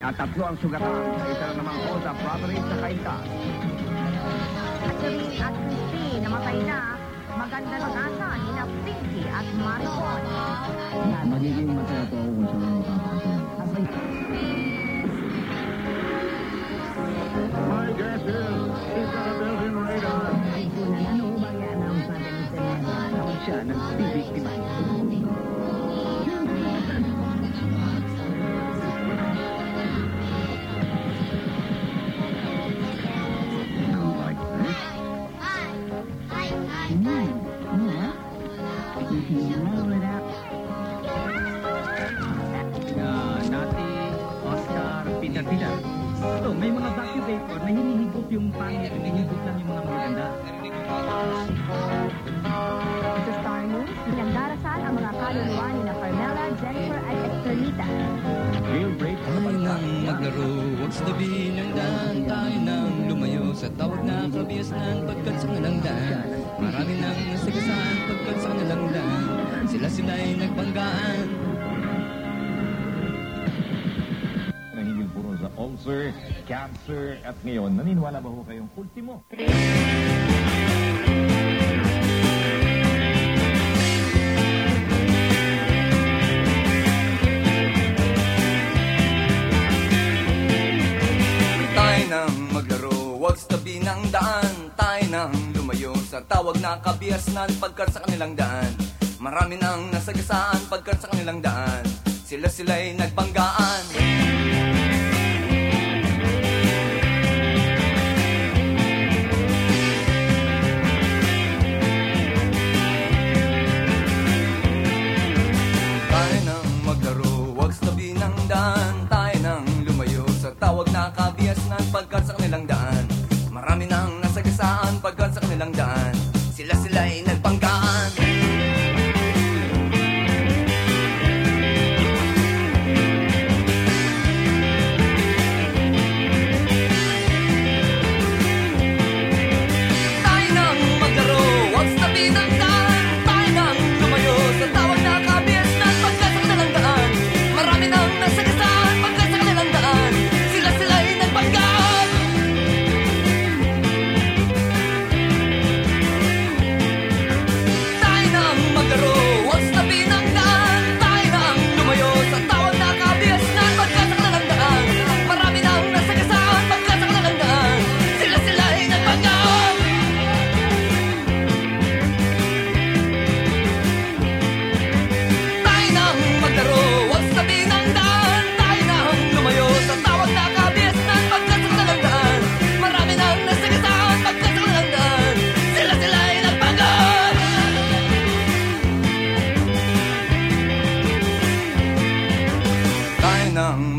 At tatlo ang sugatan sa isa na namang Oza property sa Kainta. Catherine at Christine namatay na. Maganda ng asa ni na Pinky at Manon. Magiging masaya po ako kung saan ako makakasaya. My guess is he's got a built-in radar. Ay, kunan, ano ba i-announce natin ni Selena? Tapos siya nagbibiktima. Like uh, Nati, Oscar, Peter Peter. So, may mga vacuum vapor na hinihigop yung pangit, hinihigop lang yung mga maganda. Sa Star News, pinagdarasal ang mga kaluluwa ni na Carmela, Jennifer at Esternita. Real break nang maglaro, huwag sa tabi ng daan Tayo nang lumayo sa tawag na kabiasnan Pagkat sa kanilang daan Marami nang nasagasaan Pagkat sa kanilang daan Sila sila'y nagbanggaan Nahingil puro sa ulcer, cancer, at ngayon, naniniwala ba ho kayong ultimo? Tayo nang maglaro, sa tabi ng daan. Tayo nang lumayo sa tawag na kabiasnan Pagkat sa kanilang daan Marami nang nasagasaan Pagkat sa kanilang daan Sila sila'y nagbanggaan. Tayo nang maglaro, huwag sa tabi ng daan. Tayo nang lumayo sa tawag na kabiasnan Pagkat sa kanilang daan. Marami nang nasagasaan Pagkat sa kanilang daan Sila sila'y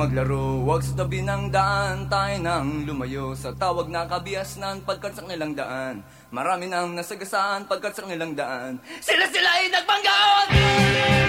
maglaro, huwag sa tabi ng daan Tayo nang lumayo. Sa tawag na kabiasnan Pagkat sa kanilang daan. Marami nang nasagasaan Pagkat sa kanilang daan. Sila sila ay nagbanggaan Yeah!